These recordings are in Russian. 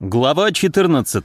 Глава 14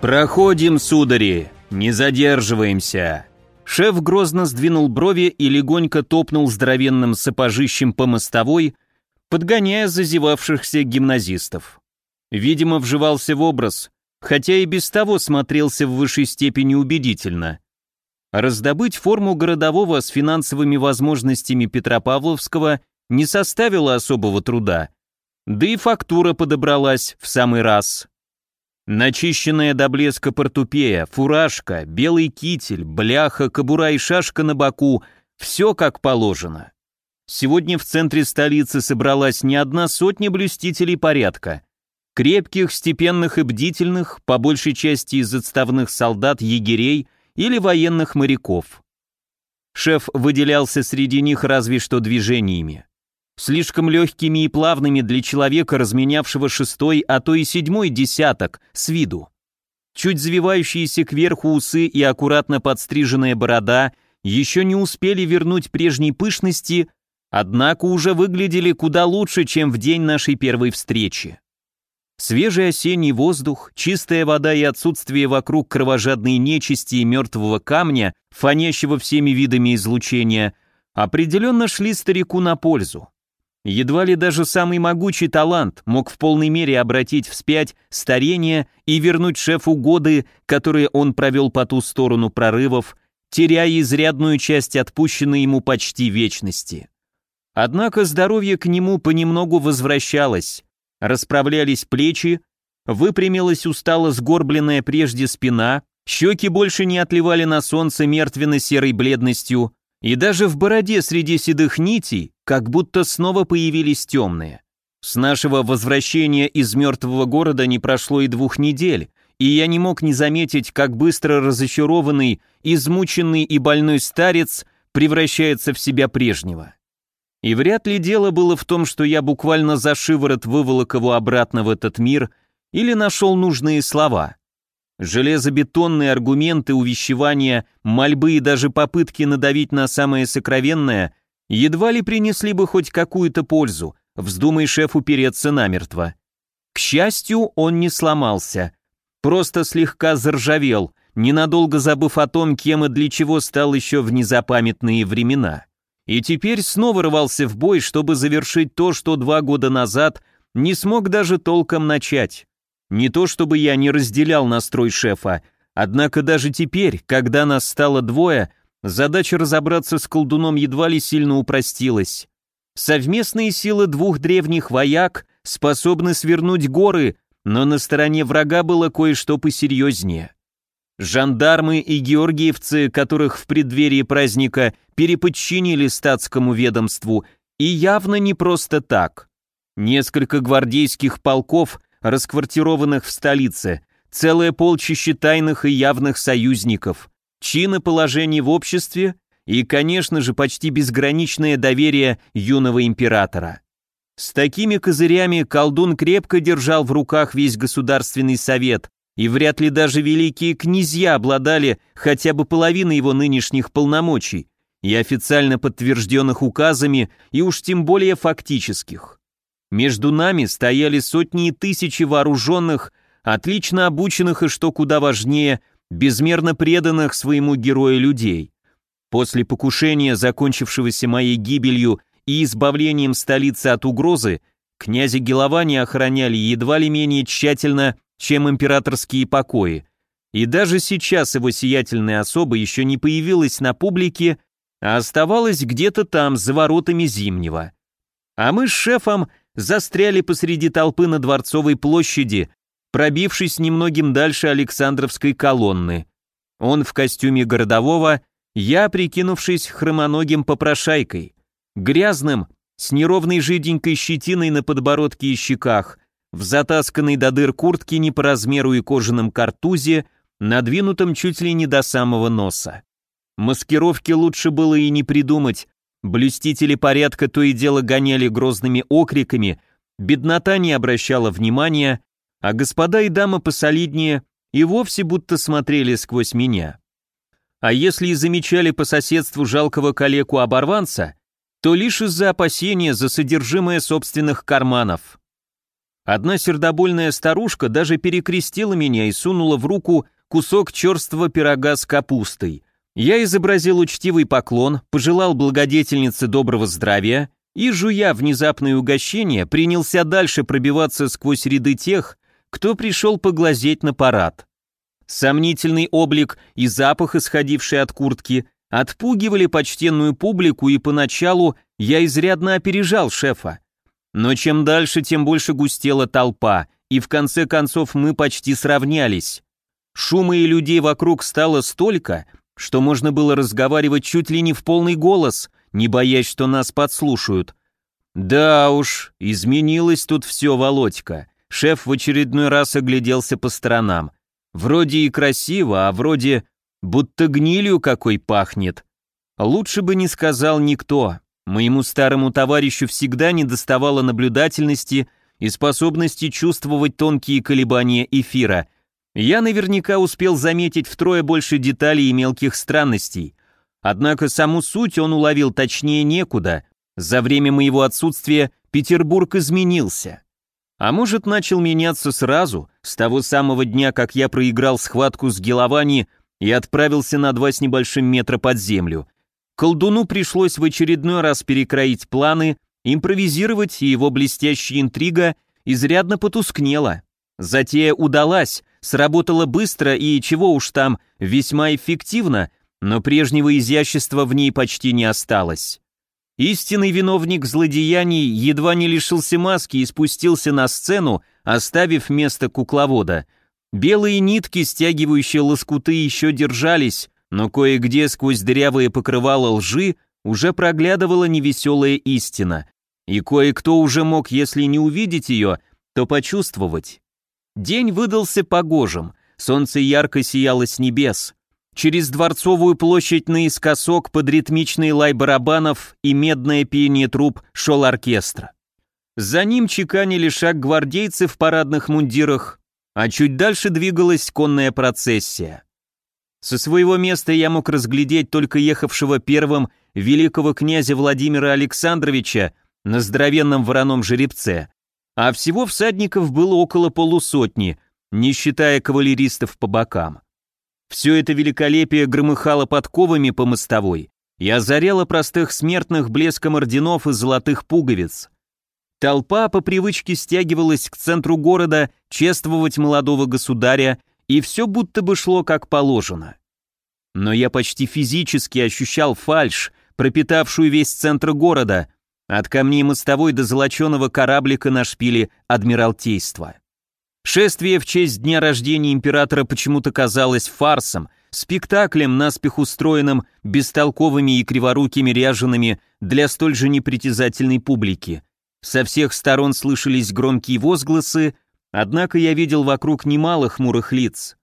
«Проходим, судари, не задерживаемся!» Шеф грозно сдвинул брови и легонько топнул здоровенным сапожищем по мостовой, подгоняя зазевавшихся гимназистов. Видимо, вживался в образ, хотя и без того смотрелся в высшей степени убедительно. Раздобыть форму городового с финансовыми возможностями Петропавловского не составило особого труда, да и фактура подобралась в самый раз. Начищенная до блеска портупея, фуражка, белый китель, бляха, кобура и шашка на боку — все как положено. Сегодня в центре столицы собралась не одна сотня блюстителей порядка. Крепких, степенных и бдительных, по большей части из отставных солдат, егерей или военных моряков. Шеф выделялся среди них разве что движениями слишком легкими и плавными для человека, разменявшего шестой, а то и седьмой десяток с виду. Чуть завивающиеся кверху усы и аккуратно подстриженная борода еще не успели вернуть прежней пышности, однако уже выглядели куда лучше, чем в день нашей первой встречи. Свежий осенний воздух, чистая вода и отсутствие вокруг кровожадной нечисти и мертвого камня, фонящего всеми видами излучения, определенно шли старику на пользу. Едва ли даже самый могучий талант мог в полной мере обратить вспять старение и вернуть шефу годы, которые он провел по ту сторону прорывов, теряя изрядную часть отпущенной ему почти вечности. Однако здоровье к нему понемногу возвращалось, расправлялись плечи, выпрямилась устало сгорбленная прежде спина, щеки больше не отливали на солнце мертвенно-серой бледностью, и даже в бороде среди седых нитей как будто снова появились темные. С нашего возвращения из мертвого города не прошло и двух недель, и я не мог не заметить, как быстро разочарованный, измученный и больной старец превращается в себя прежнего. И вряд ли дело было в том, что я буквально за шиворот выволок его обратно в этот мир или нашел нужные слова. Железобетонные аргументы, увещевания, мольбы и даже попытки надавить на самое сокровенное едва ли принесли бы хоть какую-то пользу, вздумай шеф упереться намертво. К счастью, он не сломался, просто слегка заржавел, ненадолго забыв о том, кем и для чего стал еще в незапамятные времена. И теперь снова рвался в бой, чтобы завершить то, что два года назад не смог даже толком начать. Не то чтобы я не разделял настрой шефа, однако даже теперь, когда нас стало двое, задача разобраться с колдуном едва ли сильно упростилась. Совместные силы двух древних вояк способны свернуть горы, но на стороне врага было кое-что посерьезнее. Жандармы и георгиевцы, которых в преддверии праздника переподчинили статскому ведомству, и явно не просто так. Несколько гвардейских полков расквартированных в столице, целое полчище тайных и явных союзников, чины положений в обществе и, конечно же, почти безграничное доверие юного императора. С такими козырями колдун крепко держал в руках весь государственный совет, и вряд ли даже великие князья обладали хотя бы половиной его нынешних полномочий, и официально подтвержденных указами, и уж тем более фактических. Между нами стояли сотни и тысячи вооруженных, отлично обученных и, что куда важнее, безмерно преданных своему герою людей. После покушения, закончившегося моей гибелью и избавлением столицы от угрозы, князя Геловани охраняли едва ли менее тщательно, чем императорские покои. И даже сейчас его сиятельная особа еще не появилась на публике, а оставалась где-то там, за воротами Зимнего. А мы с шефом застряли посреди толпы на Дворцовой площади, пробившись немногим дальше Александровской колонны. Он в костюме городового, я, прикинувшись хромоногим попрошайкой, грязным, с неровной жиденькой щетиной на подбородке и щеках, в затасканной до дыр куртке не по размеру и кожаном картузе, надвинутом чуть ли не до самого носа. Маскировки лучше было и не придумать, Блюстители порядка то и дело гоняли грозными окриками, беднота не обращала внимания, а господа и дамы посолиднее и вовсе будто смотрели сквозь меня. А если и замечали по соседству жалкого калеку-оборванца, то лишь из-за опасения за содержимое собственных карманов. Одна сердобольная старушка даже перекрестила меня и сунула в руку кусок черствого пирога с капустой. Я изобразил учтивый поклон, пожелал благодетельнице доброго здравия и, жуя внезапное угощение, принялся дальше пробиваться сквозь ряды тех, кто пришел поглазеть на парад. Сомнительный облик и запах, исходивший от куртки, отпугивали почтенную публику, и поначалу я изрядно опережал шефа. Но чем дальше, тем больше густела толпа, и в конце концов мы почти сравнялись. Шума и людей вокруг стало столько, что можно было разговаривать чуть ли не в полный голос, не боясь, что нас подслушают. Да уж, изменилось тут все, Володька. Шеф в очередной раз огляделся по сторонам. Вроде и красиво, а вроде будто гнилью какой пахнет. Лучше бы не сказал никто. Моему старому товарищу всегда недоставало наблюдательности и способности чувствовать тонкие колебания эфира. Я наверняка успел заметить втрое больше деталей и мелких странностей. Однако саму суть он уловил точнее некуда. За время моего отсутствия Петербург изменился. А может, начал меняться сразу, с того самого дня, как я проиграл схватку с Геловани и отправился на два с небольшим метра под землю. Колдуну пришлось в очередной раз перекроить планы, импровизировать, и его блестящая интрига изрядно потускнела. Затея удалась, сработала быстро и, чего уж там, весьма эффективно, но прежнего изящества в ней почти не осталось. Истинный виновник злодеяний едва не лишился маски и спустился на сцену, оставив место кукловода. Белые нитки, стягивающие лоскуты, еще держались, но кое-где сквозь дырявые покрывала лжи уже проглядывала невеселая истина, и кое-кто уже мог, если не увидеть ее, то почувствовать. День выдался погожим, солнце ярко сияло с небес, Через Дворцовую площадь наискосок под ритмичный лай барабанов и медное пение труб шел оркестр. За ним чеканили шаг гвардейцы в парадных мундирах, а чуть дальше двигалась конная процессия. Со своего места я мог разглядеть только ехавшего первым великого князя Владимира Александровича на здоровенном вороном жеребце, а всего всадников было около полусотни, не считая кавалеристов по бокам. Все это великолепие громыхало подковами по мостовой и озаряло простых смертных блеском орденов и золотых пуговиц. Толпа по привычке стягивалась к центру города чествовать молодого государя, и все будто бы шло как положено. Но я почти физически ощущал фальшь, пропитавшую весь центр города, от камней мостовой до золоченого кораблика на шпиле Адмиралтейства. Шествие в честь дня рождения императора почему-то казалось фарсом, спектаклем, наспех устроенным бестолковыми и криворукими ряжеными для столь же непритязательной публики. Со всех сторон слышались громкие возгласы, однако я видел вокруг немало хмурых лиц.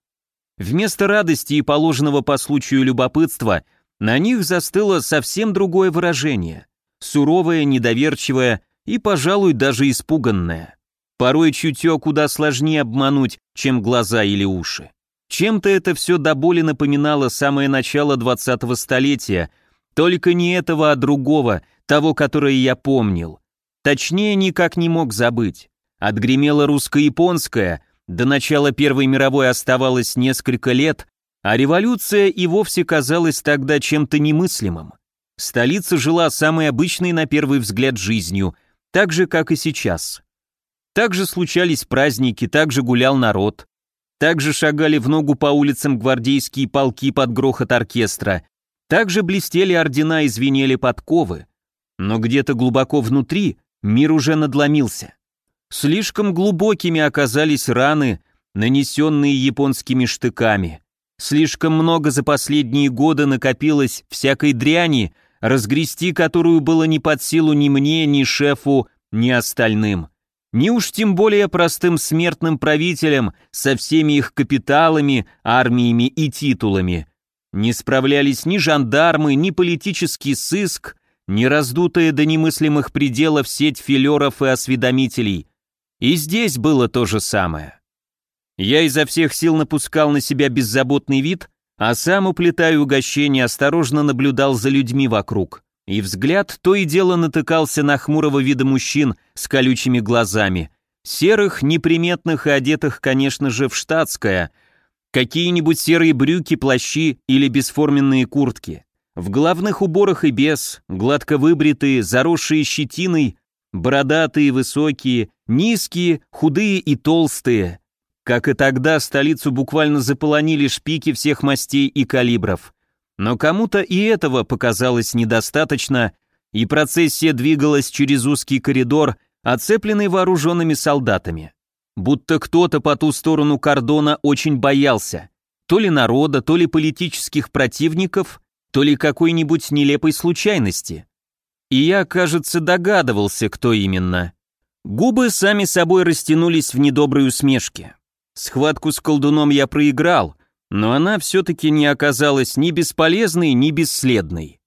Вместо радости и положенного по случаю любопытства на них застыло совсем другое выражение. Суровое, недоверчивое и, пожалуй, даже испуганное. Порой чутье куда сложнее обмануть, чем глаза или уши. Чем-то это все до боли напоминало самое начало 20-го столетия, только не этого, а другого, того, которое я помнил. Точнее, никак не мог забыть. Отгремела русско-японская, до начала Первой мировой оставалось несколько лет, а революция и вовсе казалась тогда чем-то немыслимым. Столица жила самой обычной на первый взгляд жизнью, так же, как и сейчас. Также случались праздники, также гулял народ. Также шагали в ногу по улицам гвардейские полки под грохот оркестра. Также блестели ордена и звенели подковы. Но где-то глубоко внутри мир уже надломился. Слишком глубокими оказались раны, нанесенные японскими штыками. Слишком много за последние годы накопилось всякой дряни, разгрести которую было не под силу ни мне, ни шефу, ни остальным ни уж тем более простым смертным правителям со всеми их капиталами, армиями и титулами. Не справлялись ни жандармы, ни политический сыск, ни раздутая до немыслимых пределов сеть филеров и осведомителей. И здесь было то же самое. Я изо всех сил напускал на себя беззаботный вид, а сам, уплетая угощение, осторожно наблюдал за людьми вокруг. И взгляд то и дело натыкался на хмурого вида мужчин с колючими глазами, серых, неприметных и одетых, конечно же, в штатское, какие-нибудь серые брюки, плащи или бесформенные куртки. В головных уборах и без, гладко выбритые, заросшие щетиной, бородатые, высокие, низкие, худые и толстые – как и тогда, столицу буквально заполонили шпики всех мастей и калибров. Но кому-то и этого показалось недостаточно, и процессия двигалась через узкий коридор, оцепленный вооруженными солдатами. Будто кто-то по ту сторону кордона очень боялся. То ли народа, то ли политических противников, то ли какой-нибудь нелепой случайности. И я, кажется, догадывался, кто именно. Губы сами собой растянулись в недоброй усмешке. Схватку с колдуном я проиграл, но она все-таки не оказалась ни бесполезной, ни бесследной.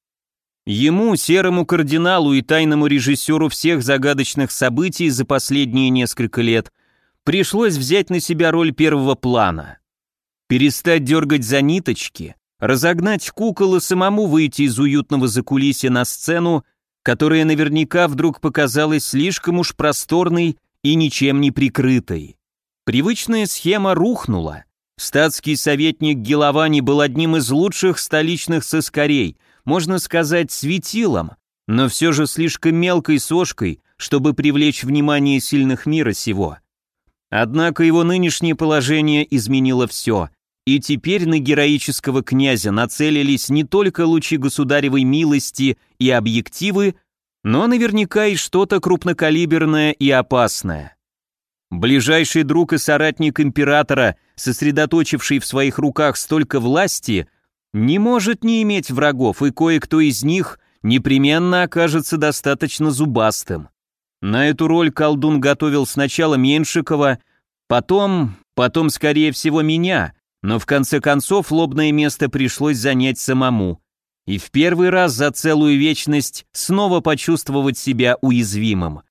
Ему, серому кардиналу и тайному режиссеру всех загадочных событий за последние несколько лет, пришлось взять на себя роль первого плана. Перестать дергать за ниточки, разогнать кукол и самому выйти из уютного закулисья на сцену, которая наверняка вдруг показалась слишком уж просторной и ничем не прикрытой. Привычная схема рухнула. Статский советник Геловани был одним из лучших столичных соскорей, можно сказать, светилом, но все же слишком мелкой сошкой, чтобы привлечь внимание сильных мира сего. Однако его нынешнее положение изменило все, и теперь на героического князя нацелились не только лучи государевой милости и объективы, но наверняка и что-то крупнокалиберное и опасное. Ближайший друг и соратник императора, сосредоточивший в своих руках столько власти, не может не иметь врагов, и кое-кто из них непременно окажется достаточно зубастым. На эту роль колдун готовил сначала Меншикова, потом, потом, скорее всего, меня, но в конце концов лобное место пришлось занять самому. И в первый раз за целую вечность снова почувствовать себя уязвимым.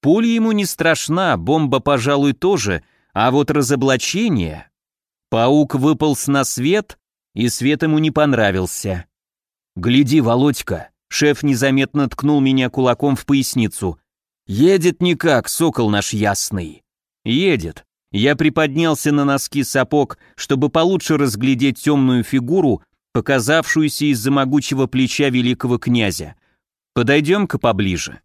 Пуля ему не страшна, бомба, пожалуй, тоже, а вот разоблачение... Паук выполз на свет, и свет ему не понравился. «Гляди, Володька!» Шеф незаметно ткнул меня кулаком в поясницу. «Едет никак, сокол наш ясный!» «Едет!» Я приподнялся на носки сапог, чтобы получше разглядеть темную фигуру, показавшуюся из-за могучего плеча великого князя. «Подойдем-ка поближе».